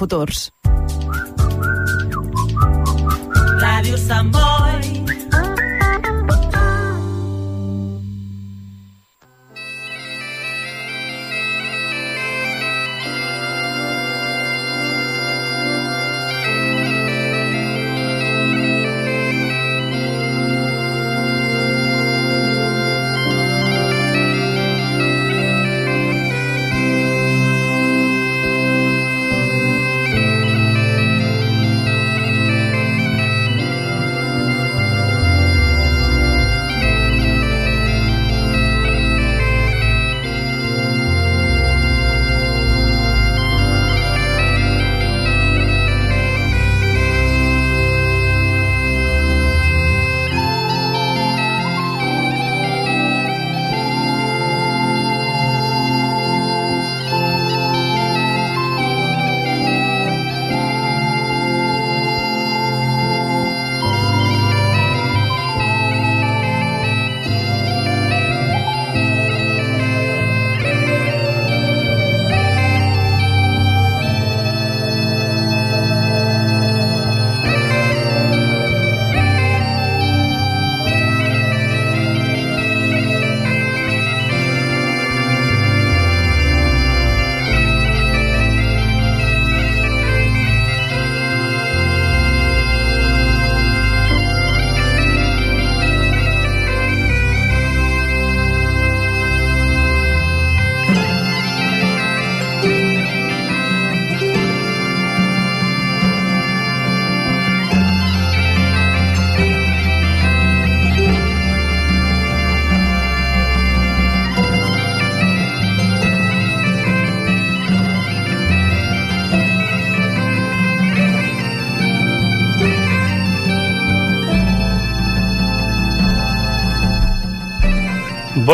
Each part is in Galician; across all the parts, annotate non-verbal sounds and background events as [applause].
futurs. Ràdio Sant Boi.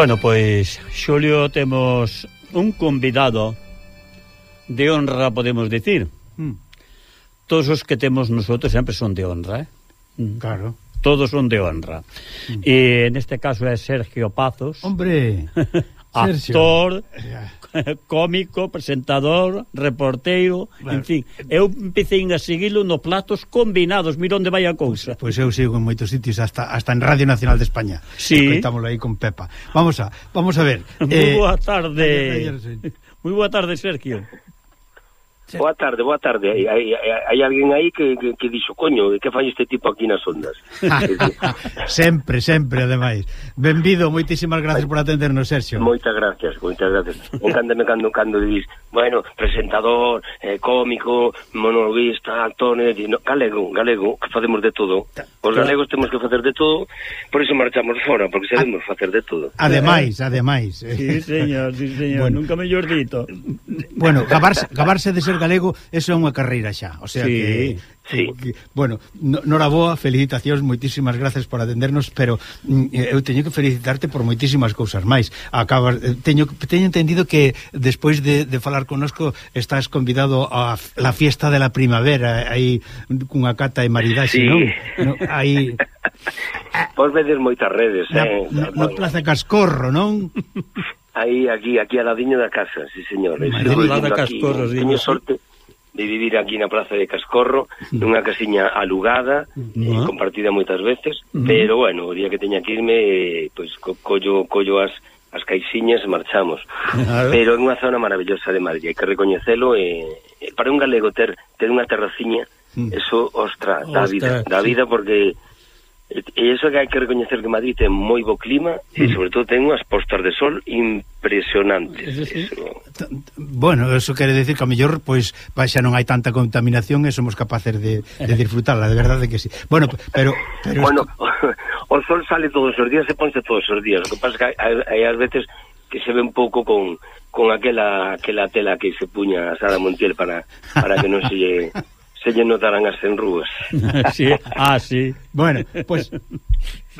Bueno, pois Xulio temos un convidado de honra, podemos dicir. Mm. Todos os que temos nosotros sempre son de honra, eh? Hmm. Claro. Todos son de honra. Mm. E neste caso é Sergio Pazos. Hombre, [laughs] Sergio. actor, [laughs] cómico, presentador, reporteiro, claro. en fin. Eu empecé a seguilo nos platos combinados, mira onde vai a cousa. Pois, pois eu sigo en moitos sitios hasta hasta en Radio Nacional de España. Sí. Contámolo aí con Pepa. Vamos a vamos a ver. [laughs] Moi eh, boa tarde. [laughs] Moi boa tarde, Sergio. Boa tarde, boa tarde. Hai, hai, hai alguén aí que, que, que dixo, coño, que fai este tipo aquí nas ondas? [laughs] sempre, sempre, ademais. Benvido, moitísimas gracias por atendernos, Sergio. Moitas gracias, moitas gracias. Encándame cando, cando dís, bueno, presentador, eh, cómico, monologuista, actor, no, galego, galego, que facemos de todo. Os galegos temos que facer de todo, por iso marchamos fora, porque ah, sabemos facer de todo. Ademais, ademais. Eh. Sí, señor, sí, señor, bueno, nunca mellor dito. Bueno, gabarse, gabarse de ser galego, eso é unha carreira xa, o sea sí. que Sí. Bueno, no, noraboa, felicitacións, moitísimas gracias por atendernos, pero mm, eh, eu teño que felicitarte por moitísimas cousas máis. Acabas, eh, teño, teño entendido que despois de, de falar conosco estás convidado a la fiesta de la primavera, aí cunha cata e maridaxe, sí. non? No, aí... [laughs] Vos vedes moitas redes, na, eh? Na, na Plaza Cascorro, non? Aí, aquí, aquí a ladiño da casa, eh. sí, señor. Madrid, Cascorro, sí. Teño sorte... Sí de vivir aquí na Praza de Cascorro, nunha casiña alugada, eh, compartida moitas veces, uh -huh. pero bueno, o día que teña que irme, eh, pois co collo, collo as, as caixiñas marchamos. Pero é unha zona maravillosa de Madrid, hai que recoñecelo e e para un galego ter ter unha terraciña, eso ostra, da vida, da vida porque E iso que hai que recoñecer que Madrid ten moi bo clima e mm. sobre todo ten unhas postas de sol impresionantes. Eso, eso. Bueno, eso quere decir que a mellor pois xa non hai tanta contaminación e somos capaces de, de disfrutarla, de verdade que sí. Bueno, pero... pero... Bueno, [laughs] o sol sale todos os días e ponse todos os días. O que pasa que hai, hai as veces que se ve un pouco con, con aquela, aquela tela que se puña a Sara Montiel para, para que non se lle se lle notarán as enrúas. [laughs] sí, ah, sí. Bueno, pois pues,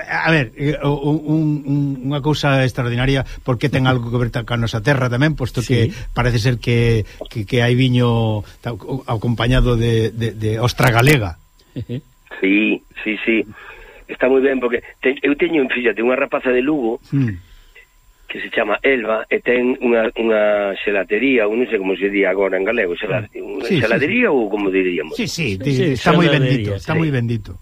a ver, eh, un, un, unha cousa extraordinaria porque ten algo que ver ca nosa terra tamén, posto sí. que parece ser que, que, que hai viño acompañado de, de, de ostra galega. Sí, sí, sí. Está moi ben porque te, eu teño, fíjate, unha rapaza de Lugo mm que se chama Elba e ten unha, unha xelatería, ou non sei como se di agora en galego, xelatería, mm. unha sí, sí, ou como diríamos? Sí, sí, di, sí está moi bendito, está sí. moi bendito.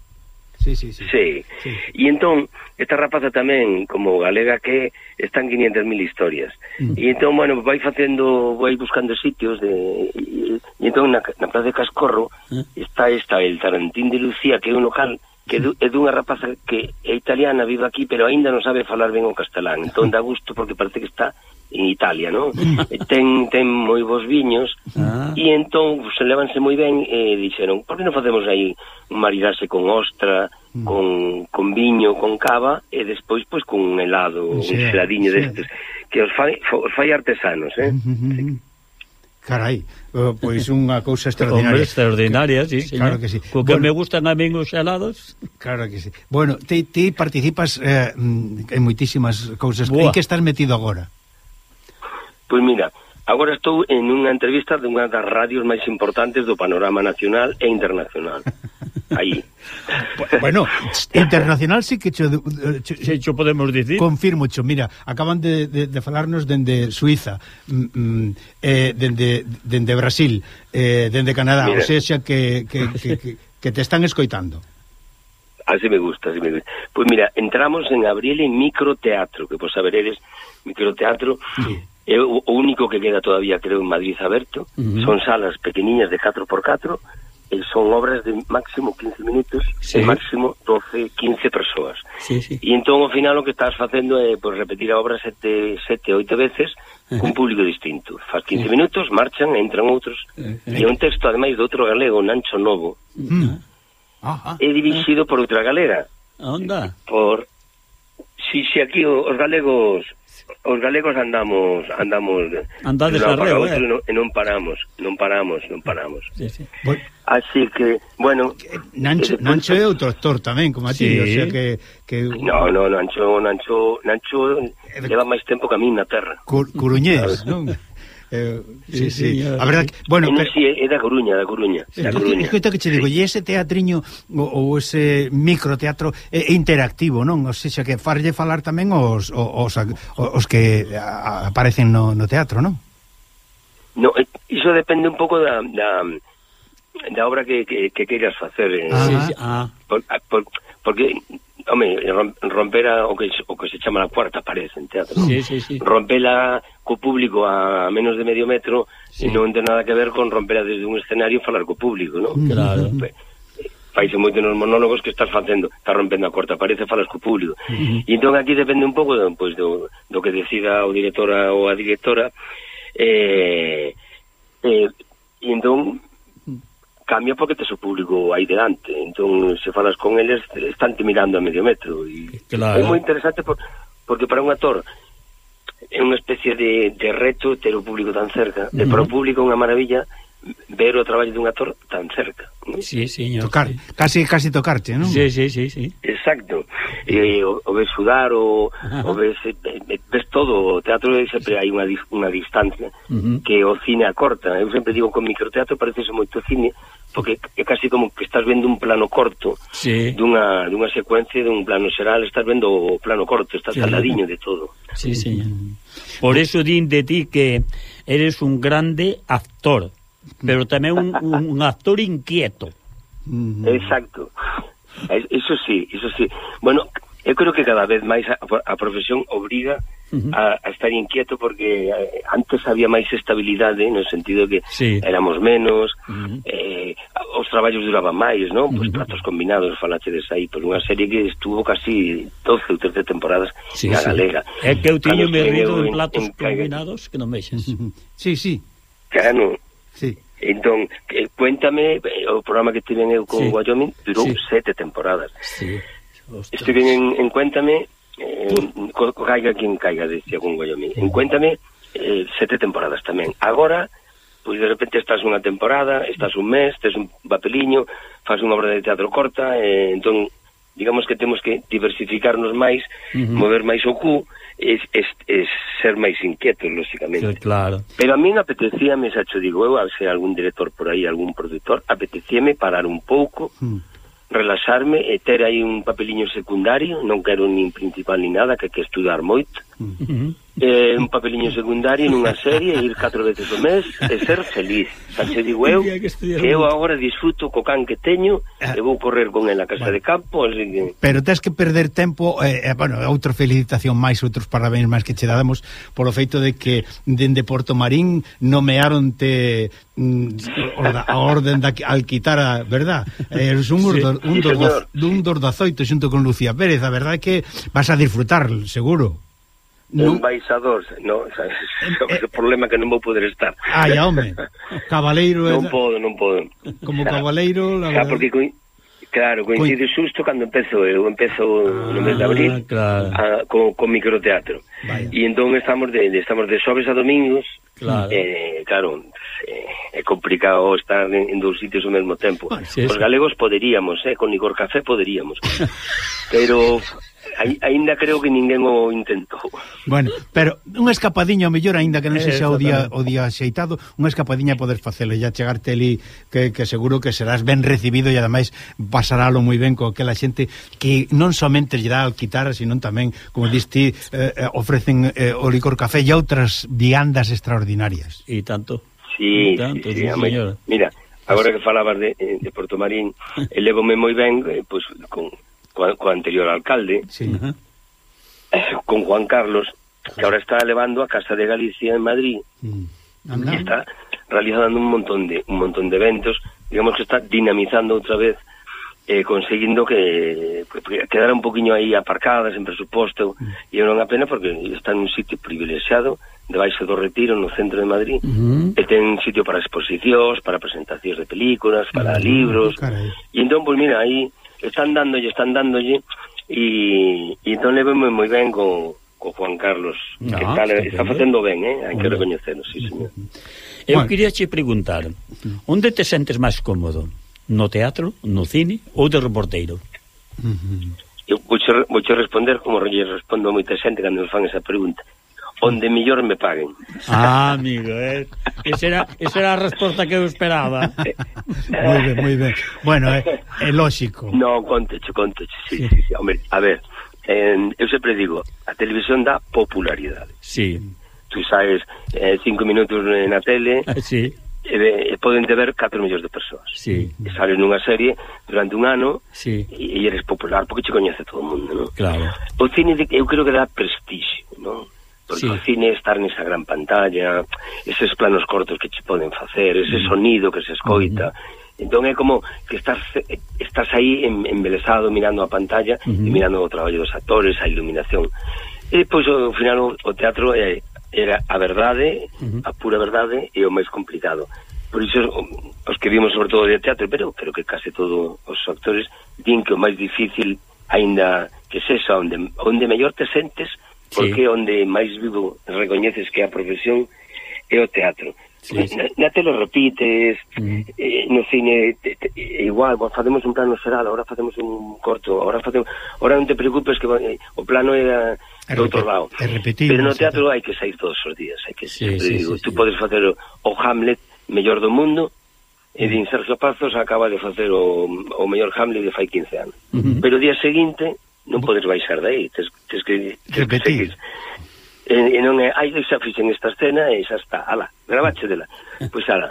Sí, sí, sí. Sí. sí. E entón, esta rapaza tamén, como galega que están 500.000 historias. Mm. E entón, bueno, vai facendo, vai buscando sitios de e entón na, na Plaza de Cascorro eh? está esta el Tarantín de Lucía, que é un local que é dunha rapaza que é italiana, vive aquí, pero aínda non sabe falar ben o castelán. Entón dá gusto porque parece que está en Italia, non? [laughs] ten ten moi bons viños ah. e entón se levanse moi ben e dixeron, por que non facemos aí un maridaxe con ostra, mm. con, con viño, con cava e despois pois con un helado, sí, un sí. destes que os fai, os fai artesanos, eh? Mm [laughs] -hmm. sí. Carai, eh, pois unha cousa extraordinaria. Hombre, extraordinaria, sí, señor. Claro que sí. Co que bueno, me gustan a min os helados. Claro que sí. Bueno, ti, ti participas eh, en moitísimas cousas. Boa. En que estás metido agora? Pois pues mira, Agora estou en unha entrevista dunha das radios máis importantes do panorama nacional e internacional. [laughs] Aí. bueno, internacional sí que cho, cho, sí, cho podemos dicir. Confirmo, cho, mira, acaban de, de, de falarnos dende Suiza, mm, mm eh, dende, dende Brasil, eh, dende Canadá, mira. o sea, xa que, que, [laughs] que, que, que te están escoitando. Así me gusta, así me gusta. Pois pues mira, entramos en abril en microteatro, que pois pues, saberedes, microteatro sí. É o único que queda todavía, creo, en Madrid aberto. Uh -huh. Son salas pequeniñas de 4x4 e son obras de máximo 15 minutos sí. e máximo 12, 15 persoas. Sí, sí. E entón, ao final, o que estás facendo é pues, repetir a obra sete, sete oito veces uh cun público distinto. Faz 15 minutos, marchan, entran outros. Uh. E un texto, ademais, de outro galego, Nancho Novo. Uh -huh. Ajá. É dirixido por outra galega. Onda? Por... Si, si aquí os galegos os galegos andamos andamos andades non, arreo, eh? non, non paramos, non paramos, non paramos. Sí, sí. Voy... Así que, bueno, Nancho. Eh, Nancho é outro actor tamén, como a ti, sí. o sea que que No, no, Nancho, Nancho, Nancho eh, leva máis tempo que a min na terra. Cur, curuñés, non? [laughs] Eh, sí, eh, sí. Eh, a verdad eh, que, bueno, pero... si é da Coruña, da Coruña. Da Coruña. Escoita que che digo, e ese teatriño ou ese microteatro é interactivo, non? O seja, que farlle falar tamén os os, os que aparecen no, no teatro, non? No, iso depende un pouco da, da da obra que, que, que queiras facer. Eh? Ah, sí, sí. Ah. ah. Por, ah, por, porque Home, romper a, o, que, o que se chama a cuarta pared en teatro. Sí, no? sí, sí. Rompela co público a menos de medio metro sí. non ten nada que ver con rompela desde un escenario e falar co público, non? Mm-hmm. Claro. Pe, faise moito nos monólogos que estás facendo, estás rompendo a cuarta pared e falas co público. Uh -huh. E entón aquí depende un pouco pois, do, do que decida o directora ou a directora eh, eh, e entón cambia porque tes o público aí delante entón se falas con eles están te mirando a medio metro e claro. é moi interesante por, porque para un actor é unha especie de, de reto ter o público tan cerca uh -huh. e para o público unha maravilla ver o traballo dun actor tan cerca ¿no? sí, señor, tocar, sí. casi, casi tocarte non? Sí, sí, sí, sí. exacto e, o, o ves sudar o, o ves ves todo, o teatro sempre hai unha, unha distancia uh -huh. que o cine acorta. Eu sempre digo con microteatro parece moito cine porque é casi como que estás vendo un plano corto sí. dunha, dunha secuencia dun plano xeral, estás vendo o plano corto, estás sí. al ladiño de todo. Sí, sí. Por eso din de ti que eres un grande actor, pero tamén un, un actor inquieto. Exacto. Eso sí, eso sí. Bueno, eu creo que cada vez máis a, a profesión obriga uh -huh. a, a estar inquieto porque eh, antes había máis estabilidade no sentido que sí. éramos menos uh -huh. eh, os traballos duraban máis, non? Pois uh -huh. platos combinados falachedes aí, pois unha serie que estuvo casi 12 ou 13 temporadas sí, na sí. galega. É que eu tiño me rido de platos en, combinados que non mexes. sí, sí. Claro. Sí. Entón, eh, cuéntame, eh, o programa que tiven eu con sí. Wyoming durou sí. sete temporadas. Sí Ostras. Estive en, en Cuéntame, eh, co, co caiga quien caiga, decía con Goyomi. En Cuéntame, eh, sete temporadas tamén. Agora, pois de repente estás unha temporada, estás un mes, tes un papeliño, fas unha obra de teatro corta, eh, entón, digamos que temos que diversificarnos máis, uh -huh. mover máis o cu, es, es, e ser máis inquietos, lóxicamente. Sí, claro. Pero a min apetecíame, xa cho digo eu, a ser algún director por aí, algún produtor, apetecíame parar un pouco, uh -huh relaxarme e ter aí un papeliño secundario, non quero nin principal ni nada, que hai que estudar moito, eh, un papeliño secundario nunha serie, ir catro veces ao mes e ser feliz. Xa se digo eu que, que eu agora disfruto co can que teño ah. e vou correr con el a casa bueno. de campo así que... Pero tens que perder tempo eh, eh bueno, outra felicitación máis, outros parabéns máis que che damos polo feito de que dende Porto Marín nomearonte mm, orda, a orden da Alquitara, verdad? Eh, eres un, sí, un, sí, dos, un dos da zoito xunto con Lucía Pérez, a verdade é que vas a disfrutar, seguro non... embaixador, no, [laughs] eh, o sea, eh, o problema que non vou poder estar. Ai, home, [laughs] cabaleiro... non podo, non podo. Como cabaleiro... La verdad... Porque coi... Claro, coincide Coi... susto cando empezo eu, empezo ah, no mes de ah, abril claro. a, con, con microteatro. Vaya. E entón estamos de, estamos de xoves a domingos, claro, eh, claro eh, é complicado estar en, en dous sitios ao mesmo tempo. Ah, sí, Os galegos poderíamos, eh, con Igor Café poderíamos, [laughs] pero Aí, ainda creo que ninguén o intentou. Bueno, pero unha escapadiña ao mellor, aínda que non eh, sexa o día o día axeitado, unha escapadiña poder facelo e chegarte ali que, que seguro que serás ben recibido e ademais pasarálo moi ben co aquela xente que non somente lle dá al quitar, sino tamén, como dis ti, eh, eh, ofrecen eh, o licor café e outras viandas extraordinarias. E tanto. Sí, tanto, sí, sí, sí señora. Mira, agora que falabas de, de Porto Marín, eh, elevome moi ben, eh, pois, pues, con co, co anterior alcalde, sí. Uh con Juan Carlos, que ahora está elevando a Casa de Galicia en Madrid. Mm. Y está realizando un montón de un montón de eventos, digamos que está dinamizando otra vez eh, conseguindo que que quedara un poquinho aí aparcadas en presuposto mm. e non a pena porque está en un sitio privilexiado debaixo do retiro no centro de Madrid mm. e ten sitio para exposicións para presentacións de películas para mm. libros e entón, pois pues, mira, aí están dándolle, están dándolle e, e entón leveme moi ben co, co Juan Carlos ah, ¿eh? que está, está facendo ben, eh? hai que recoñecelo sí, señor. Eu bueno. queria che preguntar onde te sentes máis cómodo? No teatro, no cine ou de reporteiro? Uh. Eu vou che responder como lle respondo a moita xente cando me fan esa pregunta onde mellor me paguen. Ah, amigo, eh. Esa era, esa era a resposta que eu esperaba. moi ben, moi ben. Bueno, é, eh, é eh, lógico. Non, contecho, contecho. Sí, sí. Sí, sí. Hombre, a ver, en, eu sempre digo, a televisión dá popularidade. Sí. Tú sabes, eh, cinco minutos na tele... Ah, sí. E, e poden te ver 4 millóns de persoas sí. E sales nunha serie durante un ano sí. e, e eres popular porque te coñece todo o mundo ¿no? claro. o cine de, eu creo que dá prestixio ¿no? sí. o cine estar nesa gran pantalla, eses planos cortos que che poden facer, ese sonido que se escoita. Entón é como que estás estás aí embelesado mirando a pantalla uh -huh. e mirando o traballo dos actores, a iluminación. E pois ao final o, o teatro é era a verdade, uh a pura verdade e o máis complicado. Por iso os que vimos sobre todo de teatro, pero creo que case todos os actores din que o máis difícil aínda que sexa onde onde mellor te sentes, porque sí. onde máis vivo recoñeces que a profesión é o teatro. Sí, sí. Na, na tele repites, uh -huh. eh, no cine te, te, igual, facemos un plano xeral, ahora facemos un corto, ahora facemos, ahora non te preocupes que eh, o plano era é do outro lado. Pero no teatro hai que sair todos os días, hai que sí, sí, digo, sí, tú sí. podes facer o, o Hamlet mellor do mundo, E din Sergio Pazos acaba de facer o, o mellor Hamlet de fai 15 anos. Uh -huh. Pero o día seguinte non podes baixar de aí, tes, tes que tes repetir. Que e, e non é, ai, xa fixen esta escena e xa está, ala, grabache dela. [laughs] Pois ala,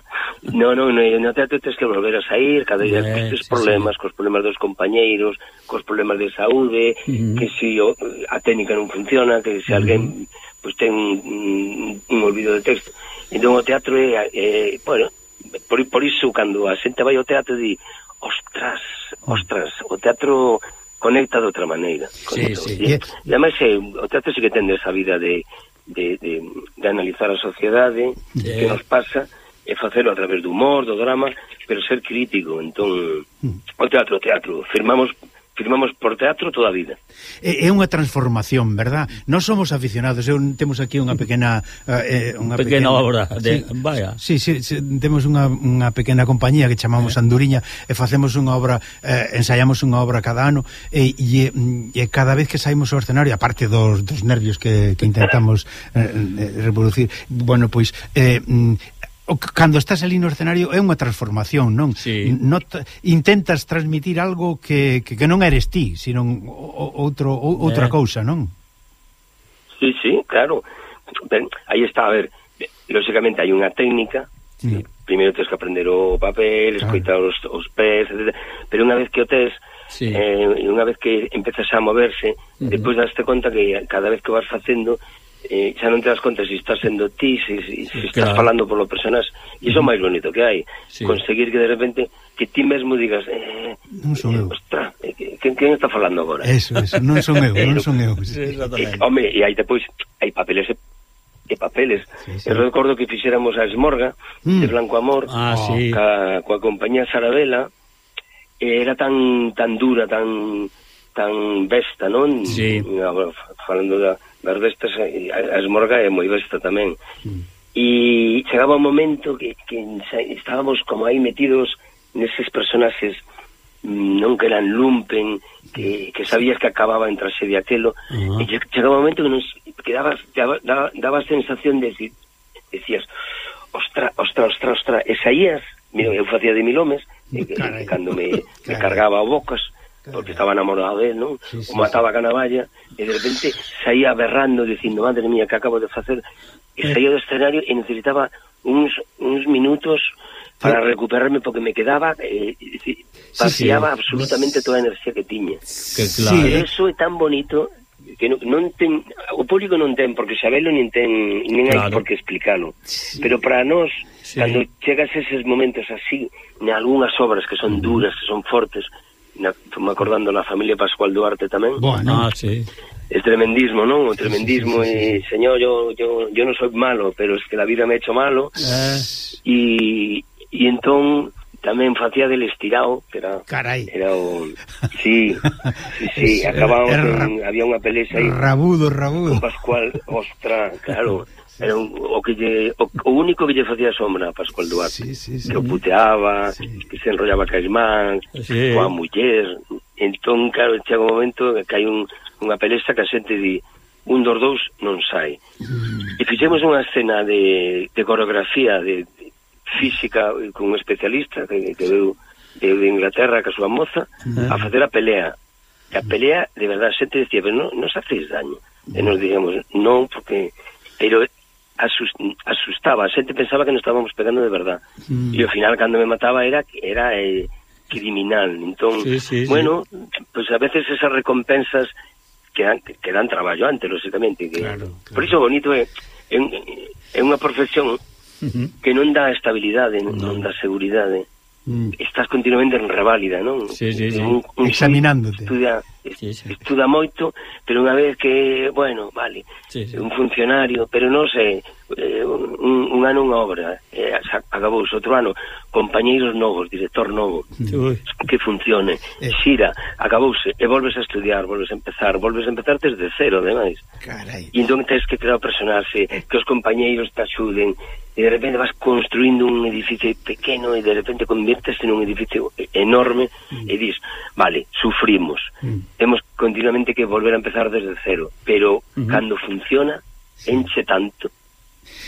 non, non, no, no teatro tes que volver a sair, cada día eh, cos sí, problemas, sí. cos problemas dos compañeiros, cos problemas de saúde, uh -huh. que si o, a técnica non funciona, que se si alguén uh -huh. pois pues, ten un, un olvido de texto. Entón o teatro é, é bueno, por, por iso cando a xente vai ao teatro di, ostras, ostras, o teatro conecta de outra maneira. Sí, sí. E, e ademais, eh, o teatro sí que tende esa vida de, de, de, de analizar a sociedade, yeah. que nos pasa, e facelo a través do humor, do drama, pero ser crítico. Entón, mm. o teatro, o teatro. Firmamos firmamos por teatro toda a vida. É, é unha transformación, verdad? Nós somos aficionados, eu, temos aquí unha pequena eh, eh, unha pequena, pequena obra de, sí, vaya. Sí, sí, sí, temos unha, unha pequena compañía que chamamos. Eh. Anduriña e facemos unha obra, eh, ensaiamos unha obra cada ano e, e, mm, e cada vez que saímos ao escenario, aparte dos, dos nervios que, que intentamos eh, eh reproducir, bueno, pois eh, mm, o cando estás ali no escenario é unha transformación, non? Sí. Not, intentas transmitir algo que, que, que non eres ti, sino outro, o, outra eh. cousa, non? Sí, sí, claro. Ben, aí está, a ver, lógicamente hai unha técnica, sí. primeiro tens que aprender o papel, claro. escoitar os, os pés, etc. Pero unha vez que o tes, sí. eh, unha vez que empezas a moverse, uh -huh. depois daste conta que cada vez que vas facendo eh, xa non te das conta se si estás sendo ti, se, si, se si estás claro. falando polo personas, e iso é uh -huh. máis bonito que hai, sí. conseguir que de repente que ti mesmo digas, eh, non son eh, eu. Ostra, eh, quen, quen está falando agora? Eso, eso, non son eu, non son eu. [laughs] Sí, eh, home, e aí depois hai papeles e papeles. Sí, sí. Eu recordo que fixéramos a Esmorga mm. de Blanco Amor ah, ah, sí. ca, coa compañía Sarabela era tan tan dura, tan tan besta, non? Sí. Agora, falando da, das bestas, eh, a, a esmorga é moi besta tamén. Mm. E chegaba un momento que, que estábamos como aí metidos neses personaxes mm, non que eran lumpen, que, que sabías que acababa en tragedia aquelo, uh -huh. e chegaba un momento que nos que daba, daba, daba, daba sensación de decir, decías, ostra, ostra, ostra, ostra, e saías, mira, eu facía de mil homes, e, e, cando me, [laughs] me cargaba bocas, porque estaba enamorado de él, non? Sí, sí, o mataba sí. a canavalla, e de repente saía berrando, dicindo, madre mía, que acabo de facer? E saía do escenario e necesitaba uns, uns minutos para recuperarme porque me quedaba eh, vaciaba sí, sí. absolutamente toda a enerxía que tiña. Que claro. Sí, eso é tan bonito que non, non ten o público non ten porque sabelo nin ten nin claro. hai por que explicalo. Sí. Pero para nós sí. cando chegas eses momentos así, en algunhas obras que son duras, que son fortes, na, me acordando na familia Pascual Duarte tamén. Bueno, ah, sí. El tremendismo, non? O tremendismo sí, sí, sí, sí. e, señor, yo, yo, yo non soy malo, pero es que la vida me ha hecho malo. Eh. Y, y entón tamén facía del estirado, que era Carai. era o sí, sí, sí [laughs] acababa había unha pelesa aí. Rabudo, rabudo. Con Pascual, ostra, claro. [laughs] era un, o que lle, o, o único que lle facía sombra a Pascual Duarte. Sí, sí, sí, que o puteaba, sí. que se enrollaba ca irmán, sí. coa muller. Entón, claro, chega un momento que hai un, unha pelesta que a xente di un dos dous non sai. Mm. E fixemos unha escena de, de coreografía de, de física con un especialista que, que veu de, de Inglaterra que a súa moza mm. a facer a pelea. Que a pelea, de verdad, a xente decía, pero non, non se haces daño. E nos dixemos, non, porque... Pero asustaba, a xente pensaba que nos estábamos pegando de verdad. Mm. E ao final cando me mataba era era eh, criminal. Entón, sí, sí, bueno, sí. pues a veces esas recompensas que dan, que dan traballo antes, lógicamente. Que, claro, claro. Por iso bonito é, é, é unha profesión uh -huh. que non dá estabilidade, non, non dá seguridade. Eh mm. estás continuamente en reválida, non? Sí, sí, sí. Un, un Examinándote. Estudia, sí, sí. estuda moito, pero unha vez que, bueno, vale, sí, sí. un funcionario, pero non sei, eh, un, un ano unha obra, eh, acabou outro ano, compañeiros novos, director novo, Uy. que funcione, eh. xira, acabouse, e volves a estudiar, volves a empezar, volves a empezar desde cero, ademais. Carai. E entón tens que crear o personaxe, que os compañeiros te axuden, e de repente vas construindo un edificio pequeno e de repente conviertes en un edificio enorme mm. e dis, vale, sufrimos, mm. temos continuamente que volver a empezar desde cero, pero mm -hmm. cando funciona, sí. enche tanto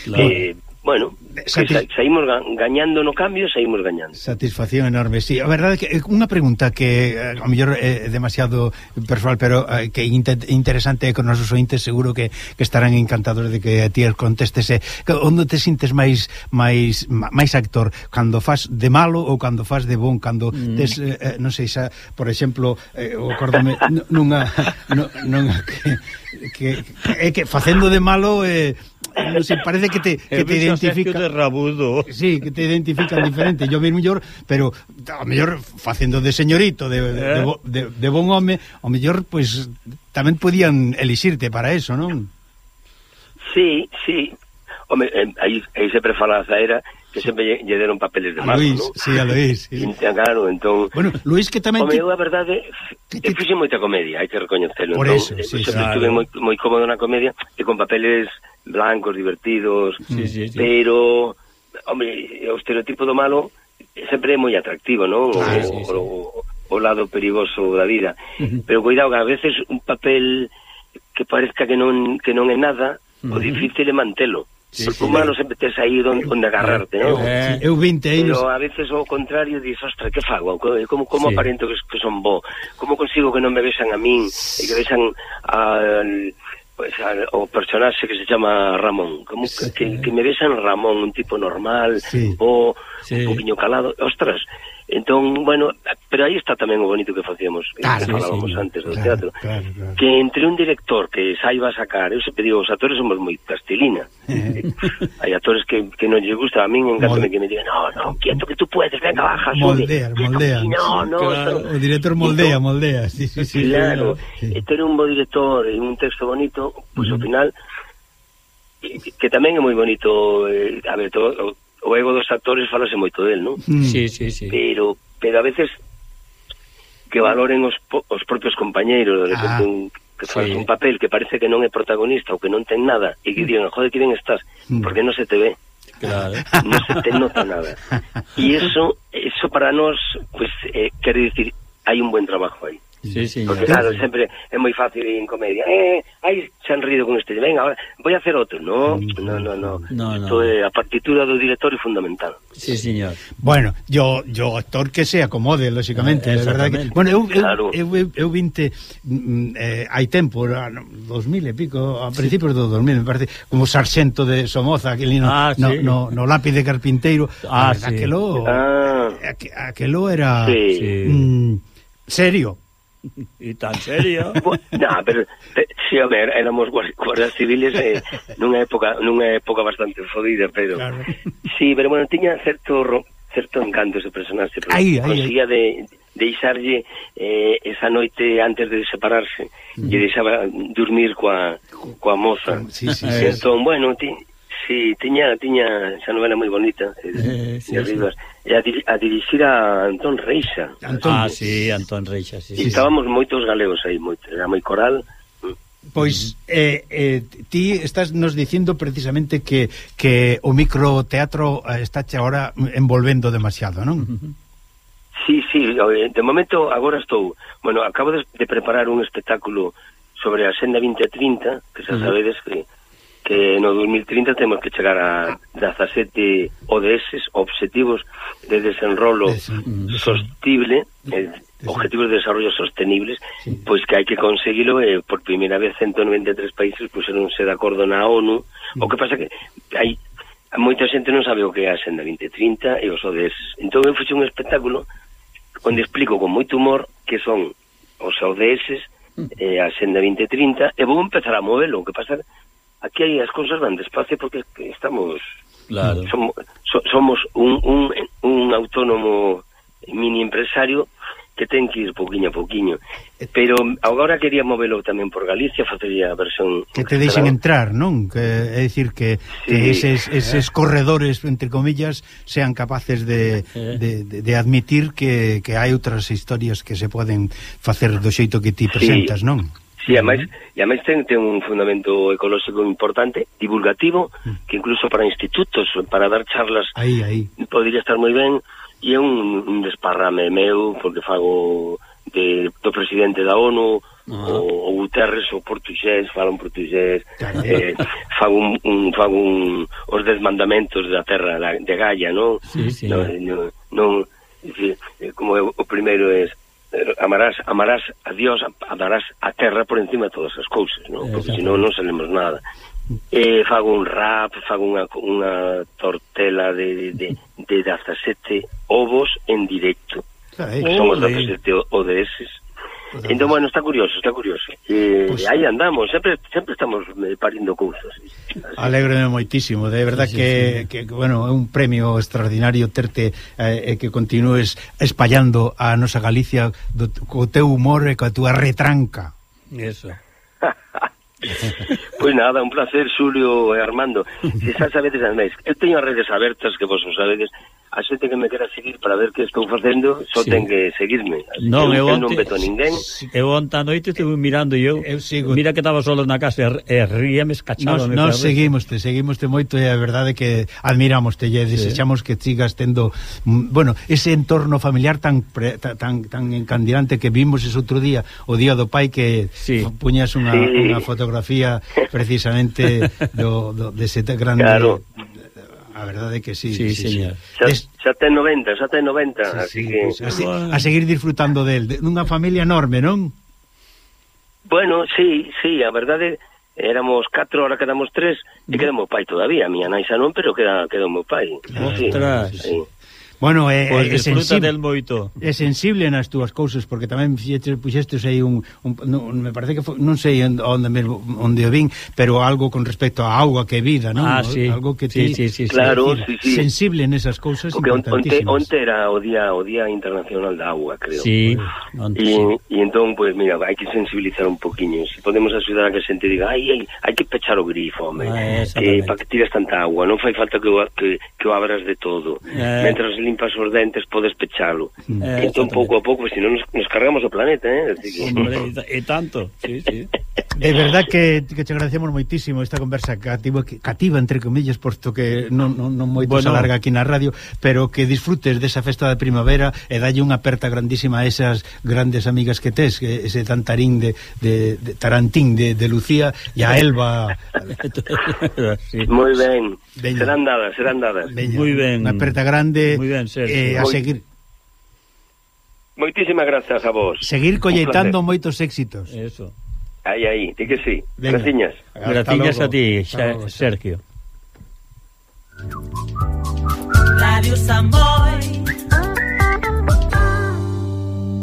claro. que bueno, Satis... sa, saímos ga gañando no cambio, saímos gañando. Satisfacción enorme, sí. A verdade que eh, unha pregunta que eh, a mellor é eh, demasiado personal, pero eh, que inter interesante con nosos ointes, seguro que, que estarán encantados de que a ti contestese. Eh. Onde te sintes máis máis máis actor, cando fas de malo ou cando fas de bon, cando mm. tes eh, non sei, xa, por exemplo, eh, acordome nunha [laughs] nunha que, que, que, que facendo de malo eh, non sei, parece que te, [laughs] que te identifica de rabudo. Sí, que te identifican diferente. Yo mesmo mellor, pero a mellor facendo de señorito, de, eh? de, de, eh. de bon home, o mellor pois pues, tamén podían elixirte para eso, non? Sí, sí. Home, eh, aí, aí sempre falaba era que sempre lle, lle deron papeles de a marco, Luís. Sí, a Luís, sí. [laughs] Claro, entón... Bueno, Luís que tamén... Home, eu a verdade, que, que... fixe moita comedia, hai que recoñecelo. Por entón, eso, entón, sí, sempre claro. estuve moi, moi cómodo na comedia, e con papeles blancos, divertidos, sí, sí, sí. pero, home, o estereotipo do malo sempre é moi atractivo, non? Claro, ah, o, sí, sí. o, o lado perigoso da vida. Uh -huh. Pero cuidado, que a veces un papel que parezca que non que non é nada, uh -huh. o difícil é mantelo. Sí, Porque sí, humano sempre tes aí onde, onde agarrarte, non? Eh, eh eu 20 anos... Pero a veces ao contrario dices, ostra, que fago? Eh, como, como sí. aparento que, que son bo? Como consigo que non me vexan a min e que vexan al pues, al, o personaxe que se chama Ramón como que, que, que me vexan Ramón un tipo normal sí, bo, sí. un poquinho calado ostras, Entón, bueno, pero aí está tamén o bonito que facíamos, claro, que falábamos sí, antes do claro, teatro, claro, claro. que entre un director que saiba sacar, eu sempre digo, os actores somos moi plastilina, eh. [laughs] hai actores que, que non lle gusta, a min encantame que me digan, no, no, quieto que tú puedes, venga, baja, sube. Moldear, moldea, no, no, claro, o director moldea, moldea, sí, sí, sí. Claro, sí. ter un bo director e un texto bonito, pois pues, ao final, que tamén é moi bonito, eh, a ver, todo, o ego dos actores falase moito del, non? Mm. Sí, sí, sí. Pero, pero a veces que valoren os, po os propios compañeiros, de repente ah, un, que faz sí. un papel que parece que non é protagonista ou que non ten nada, e que mm. digan, joder, que ben estás, mm. porque non se te ve. Claro. [laughs] Non se te nota nada. [laughs] E eso, eso para nós, pues, eh, quere dicir, hai un buen trabajo aí. Sí, sí, Porque claro, sempre é moi fácil en comedia. Eh, aí se han rido con este. Venga, ahora voy a hacer outro. No, no, no, no. no, no. Esto é a partitura do director é fundamental. Sí, señor. Bueno, yo yo actor que se acomode, lógicamente, é eh, verdade que Bueno, eu eu, claro. eu, eu, eu vinte mm, eh, hai tempo, 2000 e pico, a principios sí. do 2000, me parece, como sarxento de Somoza, aquel ah, no, ah, sí. no, no, no lápiz de carpinteiro, ah, sí. aquelo ah. aquelo era sí. mm, serio E tan seria? Na, pero si, home, éramos guardas civiles eh, nunha época nunha época bastante fodida, pero claro. Sí, pero bueno, tiña certo certo encanto ese personaxe, pero aí, conseguía de deixarlle eh, esa noite antes de separarse, mm. lle deixaba dormir coa coa moza. Sí, sí, sí. Entón, bueno, ti, Sí, tiña, tiña esa novela moi bonita [laughs] eh, eh, sí, de sí. Rivas e a, dir, a dirixir a Antón Reixa Antón. Ah, sí, Antón Reixa sí, sí, Estábamos sí. moitos galegos aí, moito, era moi coral Pois mm. eh, eh, ti estás nos dicindo precisamente que, que o microteatro eh, está agora envolvendo demasiado, non? Sí, sí, eh, de momento agora estou Bueno, acabo de, de preparar un espectáculo sobre a Senda 2030 que xa sabedes que que no 2030 temos que chegar a 17 ODS, Objetivos de Desenrolo Des, mm, Sostible, eh, Objetivos de Desarrollo Sostenibles, sí. pois que hai que conseguilo, eh, por primeira vez 193 países puseronse de acordo na ONU, mm. o que pasa que hai moita xente non sabe o que é a Senda 2030 e os ODS. Entón eu fixe un espectáculo onde explico con moito humor que son os ODS, mm. eh, a Senda 2030, e vou empezar a movelo, o que pasa aquí aí as cousas van despacio porque estamos claro. somos, so, somos un, un, un autónomo mini empresario que ten que ir pouquiño a pouquiño. Pero agora quería movelo tamén por Galicia, facería a versión... Que te deixen entrar, non? Que, é dicir, que, sí. que eses, eses corredores, entre comillas, sean capaces de, de, de admitir que, que hai outras historias que se poden facer do xeito que ti presentas, sí. non? Sí, ademais, uh -huh. e ademais ten, ten un fundamento ecolóxico importante, divulgativo, uh -huh. que incluso para institutos, para dar charlas, aí, aí. podría estar moi ben, e é un, un desparrame meu, porque fago de, do presidente da ONU, Ah. o, o Guterres, o portugués, falan portugués, Caramba. eh, fago, un, un, fago un, os dez mandamentos da terra da, de Gaia, non? Sí, sí. Non, non, non, eh, como é, o primeiro é amarás, amarás a Dios, amarás a terra por encima de todas as cousas, non? Porque senón non sabemos nada. Eh, fago un rap, fago unha, unha tortela de, de, de 17 ovos en directo. Carai, Somos 17 ODS Entón, bueno, está curioso, está curioso. Eh, pues... aí andamos, sempre sempre estamos eh, parindo cousas. Alégrome moitísimo, de verdad sí, sí, que, sí. que bueno, é un premio extraordinario terte eh, que continúes espallando a nosa Galicia do, co teu humor e coa túa retranca. Eso. [laughs] pois nada, un placer, Xulio e Armando. Se xa sabedes, ademais, eu teño as redes abertas que vos sabedes, a xente que me quera seguir para ver que estou facendo só sí. ten que seguirme Así non, que eu, eu onte, non veto ninguén eu onta a noite estuve mirando eu, eu sigo. mira que estaba solo na casa e, e ríame escachado nos, nos seguimoste, seguimoste moito e a verdade que admiramos te e desechamos sí. que sigas tendo mm, bueno, ese entorno familiar tan pre, tan, tan encandilante que vimos ese outro día o día do pai que sí. puñas unha, sí. unha fotografía precisamente [laughs] do, do, dese de grande claro A verdade é que sí, sí, sí, sí. Xa, Des... xa ten 90, xa ten 90, sí, así sí, que pues, a, a seguir disfrutando del, de, nunha familia enorme, non? Bueno, sí, sí, a verdade éramos 4, ahora quedamos 3 e queda o meu pai todavía, a miña nai xa non, pero queda queda o meu pai. Claro, sí, sí. sí. Bueno, é, pois é, sensible, del moito. é sensible nas túas cousas, porque tamén puxestes aí un, un, un me parece que foi, non sei onde, mesmo, onde o vin, pero algo con respecto á auga que é vida, non? Ah, sí. Algo que ti... sí, sí, sí, claro, sí, sí. sensible nesas cousas porque onte, onte era o día o día internacional da agua, creo. Sí, onte, e, sí. e entón, pues, mira, hai que sensibilizar un poquinho. Se si podemos axudar a que a xente diga, ai, ai, hai que pechar o grifo, home, ah, eh, para que tiras tanta agua, non fai falta que o, que, que o abras de todo. Eh. Mentras limpas os dentes podes pechalo. Mm. Entón, eh, entón pouco a pouco, se non nos, nos cargamos o planeta, eh? Así que... Hombre, e tanto, sí, sí. De verdad que, que che agradecemos moitísimo esta conversa cativa, cativa entre comillas, posto que non, non, non moito bueno. se alarga aquí na radio, pero que disfrutes desa festa da primavera e dalle unha aperta grandísima a esas grandes amigas que tes, que ese tantarín de, de, de Tarantín de, de Lucía e a Elba. sí. Moi ben. Veña. Serán dadas, serán dadas. Veña. Moi ben. Unha aperta grande ben, eh, a Muy... seguir Moitísimas grazas a vos. Seguir colleitando moitos éxitos. Eso. Aí, aí, ti que sí. Venga. Graciñas. Graciñas a ti, xa, Sergio. Radio Samboy